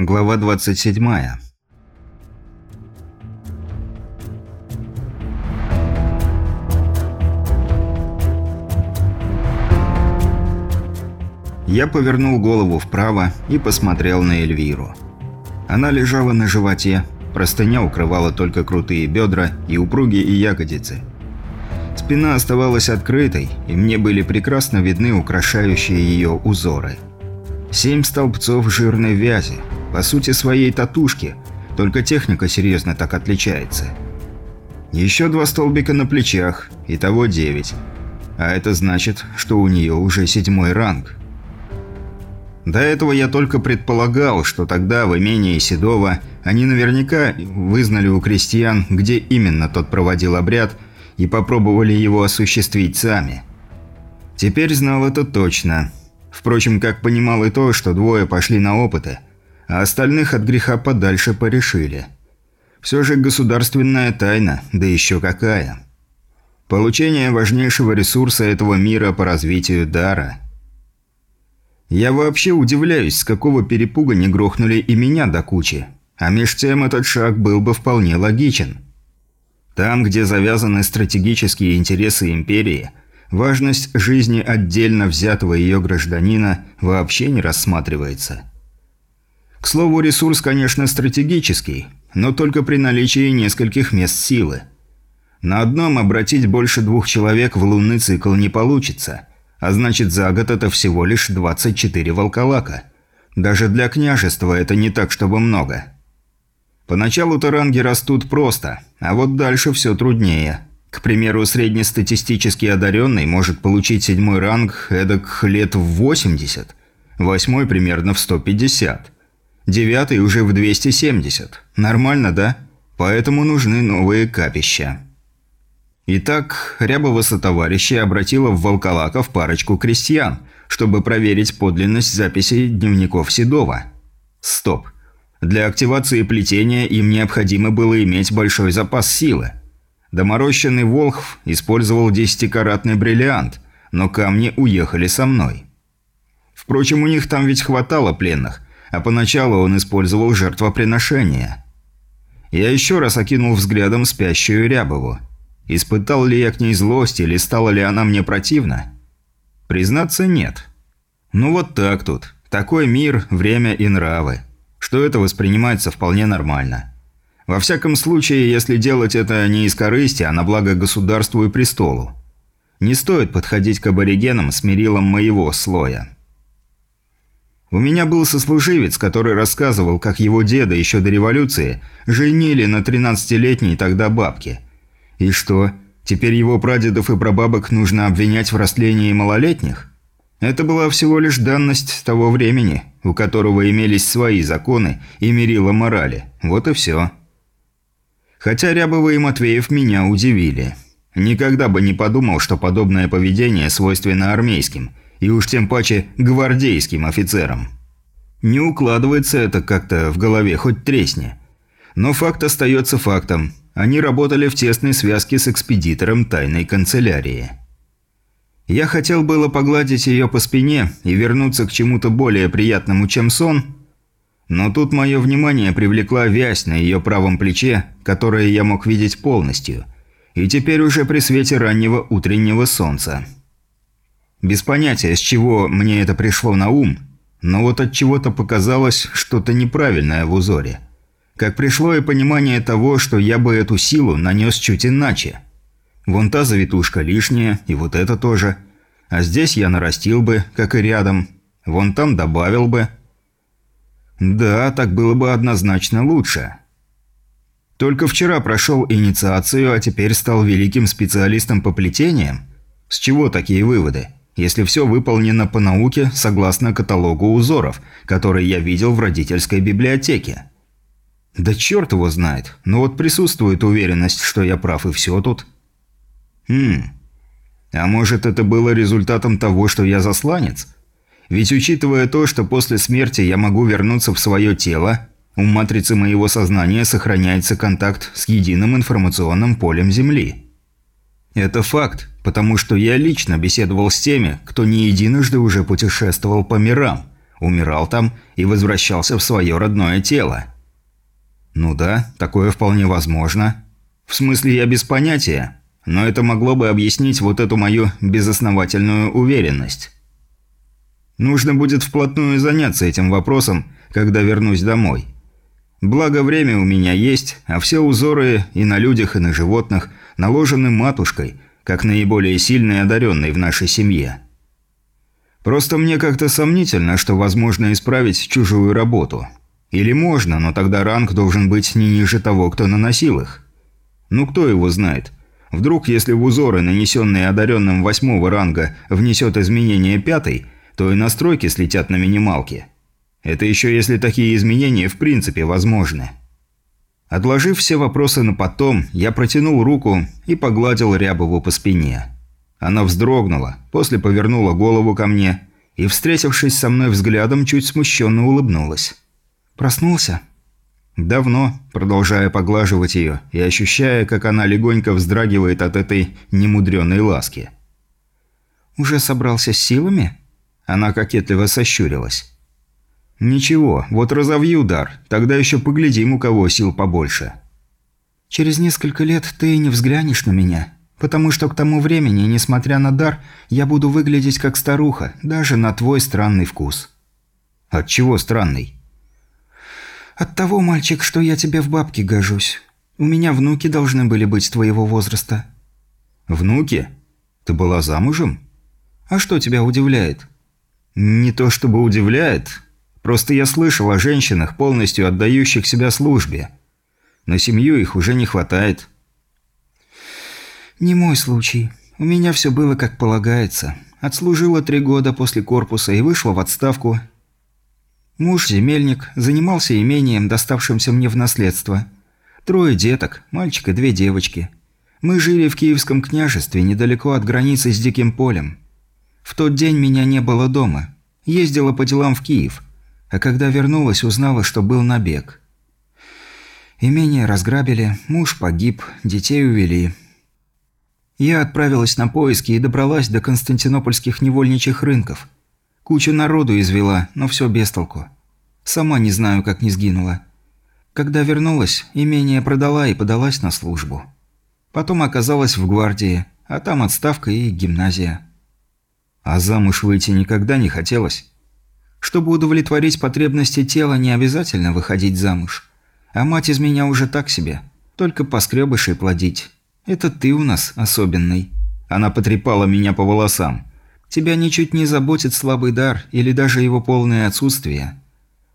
Глава 27. Я повернул голову вправо и посмотрел на Эльвиру. Она лежала на животе, простыня укрывала только крутые бедра и упругие ягодицы. Спина оставалась открытой, и мне были прекрасно видны украшающие ее узоры. Семь столбцов жирной вязи, по сути своей татушки, только техника серьезно так отличается. Еще два столбика на плечах, итого девять. А это значит, что у нее уже седьмой ранг. До этого я только предполагал, что тогда в имении Седова они наверняка вызнали у крестьян, где именно тот проводил обряд, и попробовали его осуществить сами. Теперь знал это точно. Впрочем, как понимал и то, что двое пошли на опыты, а остальных от греха подальше порешили. Все же государственная тайна, да еще какая. Получение важнейшего ресурса этого мира по развитию дара – я вообще удивляюсь, с какого перепуга не грохнули и меня до кучи. А меж тем этот шаг был бы вполне логичен. Там, где завязаны стратегические интересы империи, важность жизни отдельно взятого ее гражданина вообще не рассматривается. К слову, ресурс, конечно, стратегический, но только при наличии нескольких мест силы. На одном обратить больше двух человек в лунный цикл не получится – а значит, за год это всего лишь 24 волколака. Даже для княжества это не так, чтобы много. Поначалу таранги растут просто, а вот дальше все труднее. К примеру, среднестатистически одаренный может получить седьмой ранг эдак лет в 80, восьмой примерно в 150, девятый уже в 270. Нормально, да? Поэтому нужны новые капища. Итак, Рябова со товарищи обратила в Волколаков парочку крестьян, чтобы проверить подлинность записей дневников Седова. Стоп. Для активации плетения им необходимо было иметь большой запас силы. Доморощенный Волхв использовал десятикаратный бриллиант, но камни уехали со мной. Впрочем, у них там ведь хватало пленных, а поначалу он использовал жертвоприношение. Я еще раз окинул взглядом спящую Рябову. Испытал ли я к ней злость или стала ли она мне противна? Признаться, нет. Ну вот так тут. Такой мир, время и нравы. Что это воспринимается вполне нормально. Во всяком случае, если делать это не из корысти, а на благо государству и престолу. Не стоит подходить к аборигенам с мерилом моего слоя. У меня был сослуживец, который рассказывал, как его деда еще до революции женили на 13-летней тогда бабке – и что, теперь его прадедов и прабабок нужно обвинять в растлении малолетних? Это была всего лишь данность того времени, у которого имелись свои законы и мерила морали. Вот и все. Хотя Рябова и Матвеев меня удивили. Никогда бы не подумал, что подобное поведение свойственно армейским, и уж тем паче гвардейским офицерам. Не укладывается это как-то в голове, хоть тресни. Но факт остается фактом. Они работали в тесной связке с экспедитором тайной канцелярии. Я хотел было погладить ее по спине и вернуться к чему-то более приятному, чем сон, но тут мое внимание привлекла вязь на ее правом плече, которое я мог видеть полностью, и теперь уже при свете раннего утреннего солнца. Без понятия, с чего мне это пришло на ум, но вот от чего-то показалось что-то неправильное в узоре – как пришло и понимание того, что я бы эту силу нанес чуть иначе. Вон та завитушка лишняя, и вот это тоже. А здесь я нарастил бы, как и рядом. Вон там добавил бы. Да, так было бы однозначно лучше. Только вчера прошел инициацию, а теперь стал великим специалистом по плетениям? С чего такие выводы? Если все выполнено по науке, согласно каталогу узоров, который я видел в родительской библиотеке. Да черт его знает, но вот присутствует уверенность, что я прав и все тут. Хм. А может это было результатом того, что я засланец? Ведь учитывая то, что после смерти я могу вернуться в свое тело, у матрицы моего сознания сохраняется контакт с единым информационным полем Земли. Это факт, потому что я лично беседовал с теми, кто не единожды уже путешествовал по мирам, умирал там и возвращался в свое родное тело. Ну да, такое вполне возможно. В смысле, я без понятия, но это могло бы объяснить вот эту мою безосновательную уверенность. Нужно будет вплотную заняться этим вопросом, когда вернусь домой. Благо время у меня есть, а все узоры и на людях, и на животных наложены матушкой, как наиболее сильной одаренной в нашей семье. Просто мне как-то сомнительно, что возможно исправить чужую работу. Или можно, но тогда ранг должен быть не ниже того, кто наносил их. Ну кто его знает? Вдруг, если в узоры, нанесенные одаренным восьмого ранга, внесет изменение пятой, то и настройки слетят на минималке. Это еще если такие изменения в принципе возможны. Отложив все вопросы на потом, я протянул руку и погладил Рябову по спине. Она вздрогнула, после повернула голову ко мне и, встретившись со мной взглядом, чуть смущенно улыбнулась. «Проснулся?» «Давно», продолжая поглаживать ее и ощущая, как она легонько вздрагивает от этой немудреной ласки. «Уже собрался с силами?» Она кокетливо сощурилась. «Ничего, вот разовью дар, тогда еще поглядим, у кого сил побольше». «Через несколько лет ты не взглянешь на меня», Потому что к тому времени, несмотря на дар, я буду выглядеть как старуха, даже на твой странный вкус». «От чего странный?» «От того, мальчик, что я тебе в бабке гожусь. У меня внуки должны были быть твоего возраста». «Внуки? Ты была замужем?» «А что тебя удивляет?» «Не то чтобы удивляет. Просто я слышал о женщинах, полностью отдающих себя службе. На семью их уже не хватает». «Не мой случай. У меня все было как полагается. Отслужила три года после корпуса и вышла в отставку. Муж – земельник, занимался имением, доставшимся мне в наследство. Трое деток, мальчик и две девочки. Мы жили в Киевском княжестве, недалеко от границы с Диким полем. В тот день меня не было дома. Ездила по делам в Киев. А когда вернулась, узнала, что был набег. Имение разграбили, муж погиб, детей увели – я отправилась на поиски и добралась до константинопольских невольничьих рынков. Кучу народу извела, но все без толку. Сама не знаю, как не сгинула. Когда вернулась, имение продала и подалась на службу. Потом оказалась в гвардии, а там отставка и гимназия. А замуж выйти никогда не хотелось. Чтобы удовлетворить потребности тела, не обязательно выходить замуж. А мать из меня уже так себе, только поскребышей плодить. «Это ты у нас особенный». Она потрепала меня по волосам. «Тебя ничуть не заботит слабый дар или даже его полное отсутствие.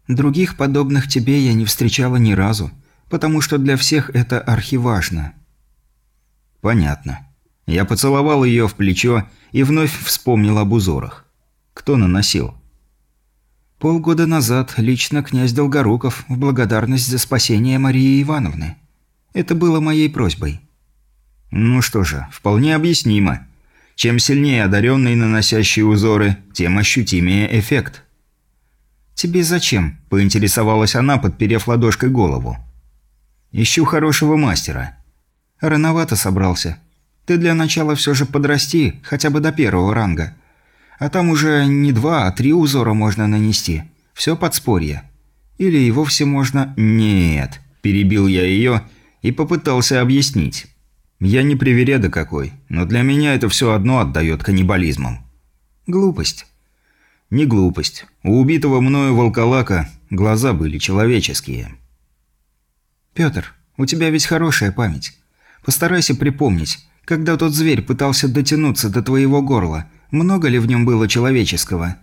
Других подобных тебе я не встречала ни разу, потому что для всех это архиважно». «Понятно». Я поцеловал ее в плечо и вновь вспомнил об узорах. Кто наносил? Полгода назад лично князь Долгоруков в благодарность за спасение Марии Ивановны. Это было моей просьбой. Ну что же, вполне объяснимо. Чем сильнее одаренный наносящий узоры, тем ощутимее эффект. «Тебе зачем?» – поинтересовалась она, подперев ладошкой голову. «Ищу хорошего мастера». «Рановато собрался. Ты для начала все же подрасти, хотя бы до первого ранга. А там уже не два, а три узора можно нанести. Все подспорье. Или и вовсе можно...» «Нет», – перебил я ее и попытался объяснить. Я не привереда какой, но для меня это все одно отдает каннибализмом. Глупость. Не глупость. У убитого мною волколака глаза были человеческие. Пётр, у тебя ведь хорошая память. Постарайся припомнить, когда тот зверь пытался дотянуться до твоего горла, много ли в нем было человеческого?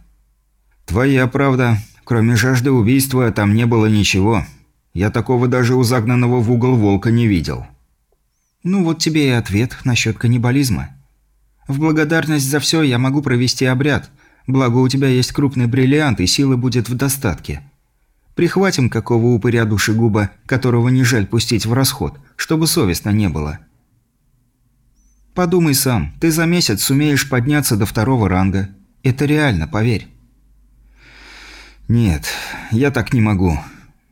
Твоя правда. Кроме жажды убийства там не было ничего. Я такого даже у загнанного в угол волка не видел. Ну вот тебе и ответ насчет каннибализма. В благодарность за все я могу провести обряд, благо у тебя есть крупный бриллиант и силы будет в достатке. Прихватим какого упыря душегуба, которого не жаль пустить в расход, чтобы совестно не было. Подумай сам, ты за месяц сумеешь подняться до второго ранга. Это реально, поверь. Нет, я так не могу.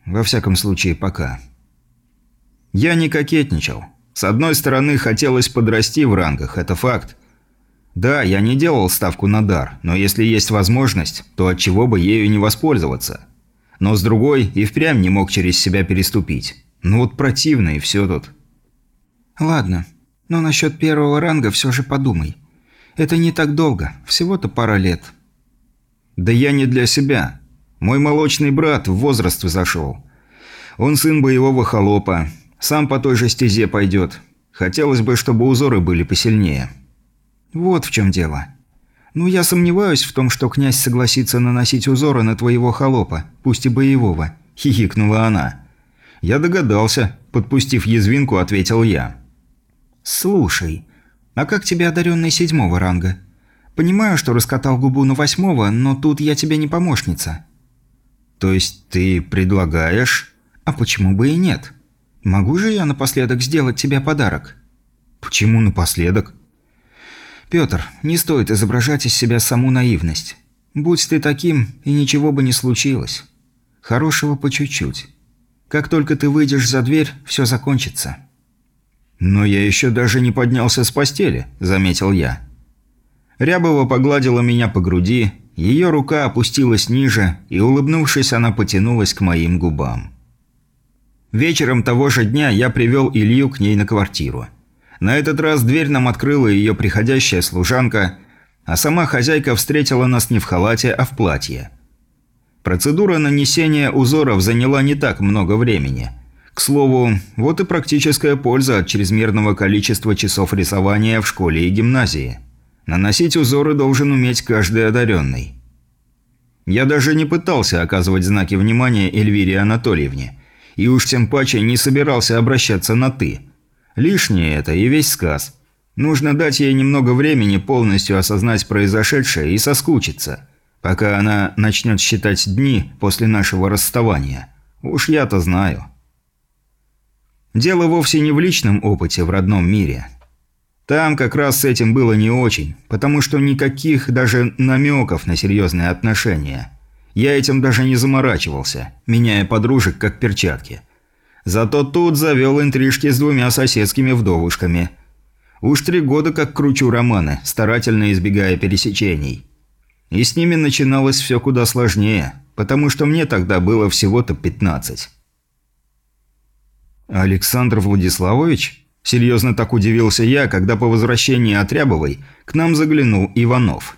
Во всяком случае, пока. Я не кокетничал. С одной стороны, хотелось подрасти в рангах, это факт. Да, я не делал ставку на дар, но если есть возможность, то от чего бы ею не воспользоваться? Но с другой и впрямь не мог через себя переступить. Ну вот противно и все тут. Ладно, но насчет первого ранга все же подумай. Это не так долго, всего-то пара лет. Да я не для себя. Мой молочный брат в возраст зашел. Он сын боевого холопа, сам по той же стезе пойдет. Хотелось бы, чтобы узоры были посильнее. Вот в чем дело. Ну, я сомневаюсь в том, что князь согласится наносить узоры на твоего холопа, пусть и боевого, хихикнула она. Я догадался, подпустив язвинку, ответил я. «Слушай, а как тебе одаренный седьмого ранга? Понимаю, что раскатал губу на восьмого, но тут я тебе не помощница». «То есть ты предлагаешь?» «А почему бы и нет? Могу же я напоследок сделать тебе подарок?» «Почему напоследок?» «Пётр, не стоит изображать из себя саму наивность. Будь ты таким, и ничего бы не случилось. Хорошего по чуть-чуть. Как только ты выйдешь за дверь, все закончится». «Но я еще даже не поднялся с постели», – заметил я. Рябова погладила меня по груди, ее рука опустилась ниже, и, улыбнувшись, она потянулась к моим губам. Вечером того же дня я привел Илью к ней на квартиру. На этот раз дверь нам открыла ее приходящая служанка, а сама хозяйка встретила нас не в халате, а в платье. Процедура нанесения узоров заняла не так много времени – к слову, вот и практическая польза от чрезмерного количества часов рисования в школе и гимназии. Наносить узоры должен уметь каждый одаренный. Я даже не пытался оказывать знаки внимания Эльвире Анатольевне, и уж тем паче не собирался обращаться на «ты». Лишнее это и весь сказ. Нужно дать ей немного времени полностью осознать произошедшее и соскучиться, пока она начнет считать дни после нашего расставания. Уж я-то знаю. Дело вовсе не в личном опыте в родном мире. Там как раз с этим было не очень, потому что никаких даже намеков на серьезные отношения. Я этим даже не заморачивался, меняя подружек как перчатки. Зато тут завел интрижки с двумя соседскими вдовушками. Уж три года как кручу романы, старательно избегая пересечений. И с ними начиналось все куда сложнее, потому что мне тогда было всего-то 15. «Александр Владиславович?» Серьезно так удивился я, когда по возвращении от Рябовой к нам заглянул Иванов.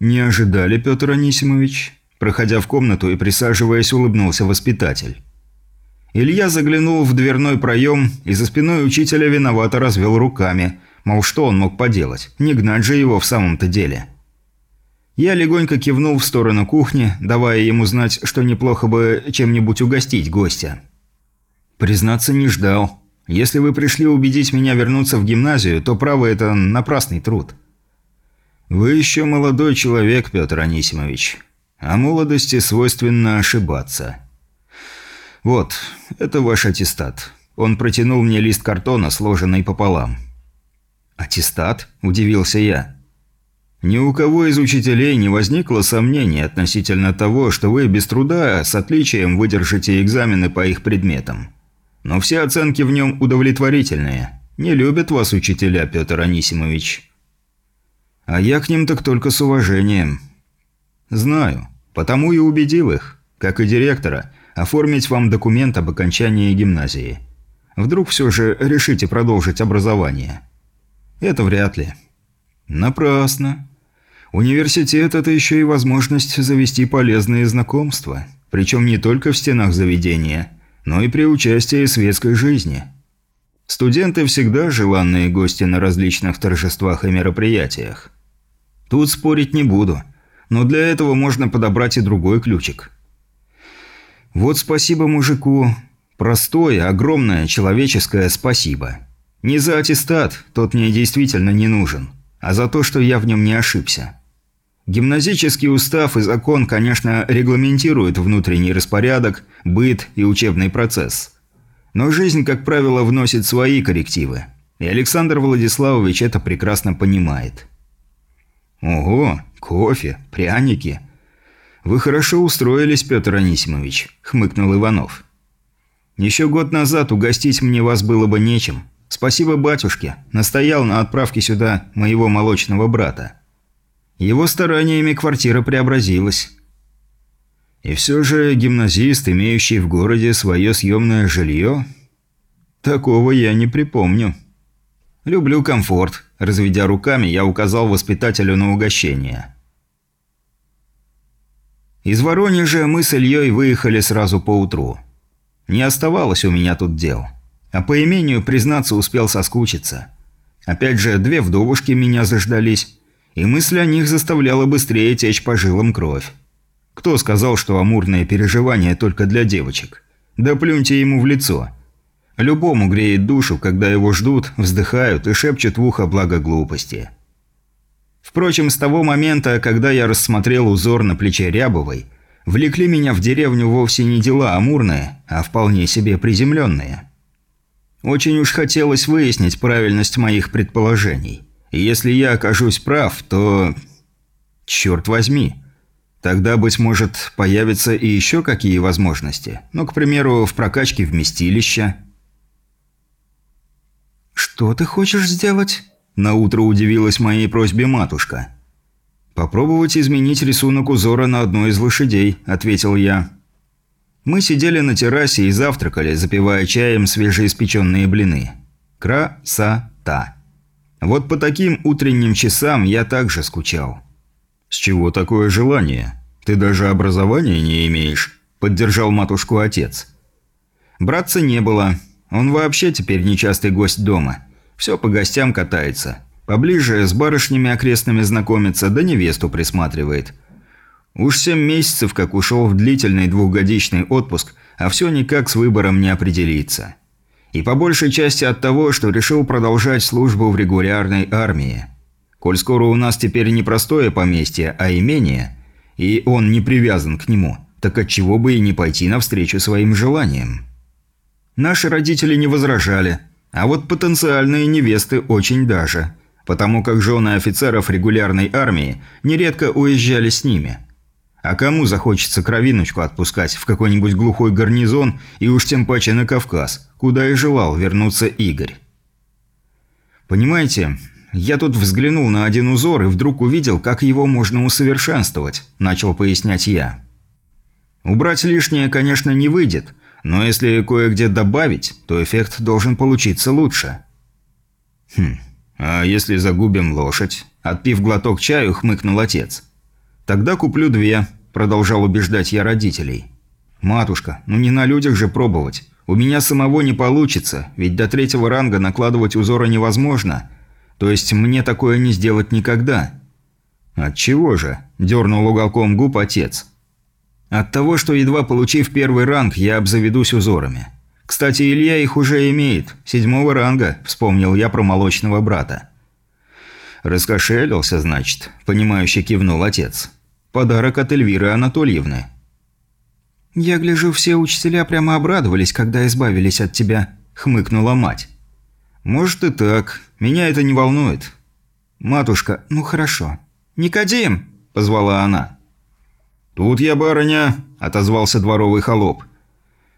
«Не ожидали, Петр Анисимович?» Проходя в комнату и присаживаясь, улыбнулся воспитатель. Илья заглянул в дверной проем и за спиной учителя виновато развел руками, мол, что он мог поделать, не гнать же его в самом-то деле. Я легонько кивнул в сторону кухни, давая ему знать, что неплохо бы чем-нибудь угостить гостя. «Признаться, не ждал. Если вы пришли убедить меня вернуться в гимназию, то право это напрасный труд». «Вы еще молодой человек, Петр Анисимович. А молодости свойственно ошибаться». «Вот, это ваш аттестат». Он протянул мне лист картона, сложенный пополам. «Аттестат?» – удивился я. «Ни у кого из учителей не возникло сомнений относительно того, что вы без труда с отличием выдержите экзамены по их предметам но все оценки в нем удовлетворительные. Не любят вас учителя, Петр Анисимович. А я к ним так только с уважением. Знаю, потому и убедил их, как и директора, оформить вам документ об окончании гимназии. Вдруг все же решите продолжить образование. Это вряд ли. Напрасно. Университет – это еще и возможность завести полезные знакомства. Причем не только в стенах заведения – но и при участии светской жизни. Студенты всегда желанные гости на различных торжествах и мероприятиях. Тут спорить не буду, но для этого можно подобрать и другой ключик. Вот спасибо мужику. Простое, огромное человеческое спасибо. Не за аттестат, тот мне действительно не нужен, а за то, что я в нем не ошибся. Гимназический устав и закон, конечно, регламентируют внутренний распорядок, быт и учебный процесс. Но жизнь, как правило, вносит свои коррективы. И Александр Владиславович это прекрасно понимает. «Ого, кофе, пряники. Вы хорошо устроились, Петр Анисимович», – хмыкнул Иванов. «Еще год назад угостить мне вас было бы нечем, Спасибо батюшке, настоял на отправке сюда моего молочного брата. Его стараниями квартира преобразилась. И все же гимназист, имеющий в городе свое съемное жилье, такого я не припомню. Люблю комфорт. Разведя руками, я указал воспитателю на угощение. Из Воронежа мы с Ильей выехали сразу поутру. Не оставалось у меня тут дел. А по имению, признаться, успел соскучиться. Опять же, две вдовушки меня заждались, и мысль о них заставляла быстрее течь по жилам кровь. Кто сказал, что амурное переживание только для девочек? Да плюньте ему в лицо. Любому греет душу, когда его ждут, вздыхают и шепчут в ухо благо глупости. Впрочем, с того момента, когда я рассмотрел узор на плече Рябовой, влекли меня в деревню вовсе не дела амурные, а вполне себе приземленные. Очень уж хотелось выяснить правильность моих предположений. И если я окажусь прав, то... Черт возьми. Тогда, быть может, появятся и еще какие возможности. Ну, к примеру, в прокачке вместилища. «Что ты хочешь сделать?» Наутро удивилась моей просьбе матушка. «Попробовать изменить рисунок узора на одной из лошадей», – ответил я. Мы сидели на террасе и завтракали, запивая чаем свежеиспеченные блины. Красота. Вот по таким утренним часам я также скучал. «С чего такое желание? Ты даже образования не имеешь», – поддержал матушку отец. Братца не было. Он вообще теперь нечастый гость дома. Все по гостям катается. Поближе с барышнями окрестными знакомится, да невесту присматривает. Уж семь месяцев как ушел в длительный двухгодичный отпуск, а все никак с выбором не определится. И по большей части от того, что решил продолжать службу в регулярной армии. Коль скоро у нас теперь не простое поместье, а имение, и он не привязан к нему, так отчего бы и не пойти навстречу своим желаниям. Наши родители не возражали – а вот потенциальные невесты очень даже, потому как жены офицеров регулярной армии нередко уезжали с ними. А кому захочется кровиночку отпускать в какой-нибудь глухой гарнизон и уж тем паче на Кавказ, куда и желал вернуться Игорь? Понимаете, я тут взглянул на один узор и вдруг увидел, как его можно усовершенствовать, начал пояснять я. Убрать лишнее, конечно, не выйдет – но если кое-где добавить, то эффект должен получиться лучше. Хм, а если загубим лошадь? Отпив глоток чаю, хмыкнул отец. Тогда куплю две, продолжал убеждать я родителей. Матушка, ну не на людях же пробовать. У меня самого не получится, ведь до третьего ранга накладывать узоры невозможно. То есть мне такое не сделать никогда. От чего же? Дернул уголком губ отец. От того, что едва получив первый ранг, я обзаведусь узорами. Кстати, Илья их уже имеет, седьмого ранга, вспомнил я про молочного брата. Раскошелился, значит, понимающе кивнул отец. Подарок от Эльвиры Анатольевны. «Я гляжу, все учителя прямо обрадовались, когда избавились от тебя», – хмыкнула мать. «Может и так. Меня это не волнует». «Матушка, ну хорошо». «Никодим!» – позвала она. «Тут я, барыня», – отозвался дворовый холоп.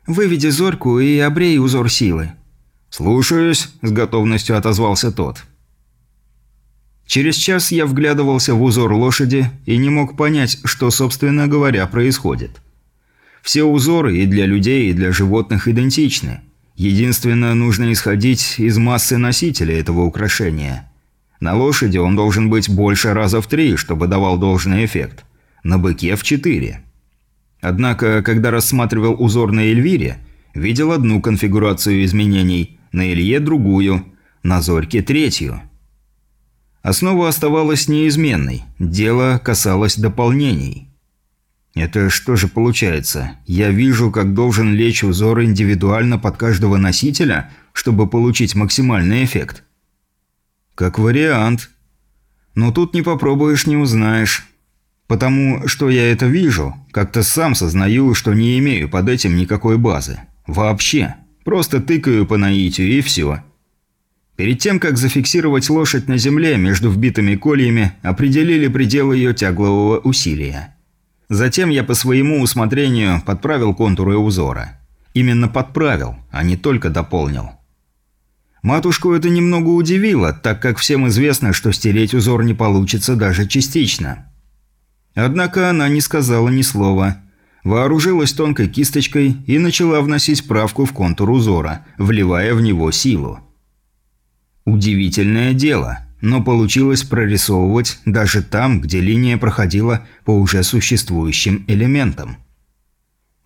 «Выведи зорьку и обрей узор силы». «Слушаюсь», – с готовностью отозвался тот. Через час я вглядывался в узор лошади и не мог понять, что, собственно говоря, происходит. Все узоры и для людей, и для животных идентичны. Единственное, нужно исходить из массы носителя этого украшения. На лошади он должен быть больше раза в три, чтобы давал должный эффект на быке в 4. Однако, когда рассматривал узор на Эльвире, видел одну конфигурацию изменений, на Илье другую, на Зорьке третью. Основа оставалась неизменной, дело касалось дополнений. Это что же получается? Я вижу, как должен лечь узор индивидуально под каждого носителя, чтобы получить максимальный эффект? Как вариант. Но тут не попробуешь, не узнаешь. Потому что я это вижу, как-то сам сознаю, что не имею под этим никакой базы. Вообще. Просто тыкаю по наитию и все. Перед тем, как зафиксировать лошадь на земле между вбитыми кольями, определили предел ее тяглового усилия. Затем я по своему усмотрению подправил контуры узора. Именно подправил, а не только дополнил. Матушку это немного удивило, так как всем известно, что стереть узор не получится даже частично. Однако она не сказала ни слова. Вооружилась тонкой кисточкой и начала вносить правку в контур узора, вливая в него силу. Удивительное дело, но получилось прорисовывать даже там, где линия проходила по уже существующим элементам.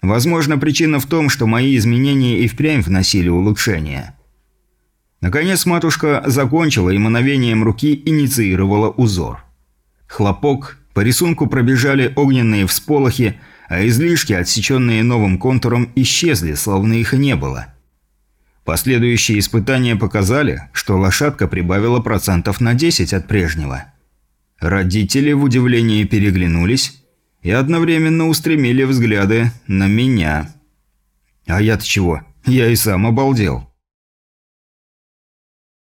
Возможно, причина в том, что мои изменения и впрямь вносили улучшения. Наконец матушка закончила и мановением руки инициировала узор. Хлопок, по рисунку пробежали огненные всполохи, а излишки, отсеченные новым контуром, исчезли, словно их и не было. Последующие испытания показали, что лошадка прибавила процентов на 10 от прежнего. Родители в удивлении переглянулись и одновременно устремили взгляды на меня. А я-то чего? Я и сам обалдел.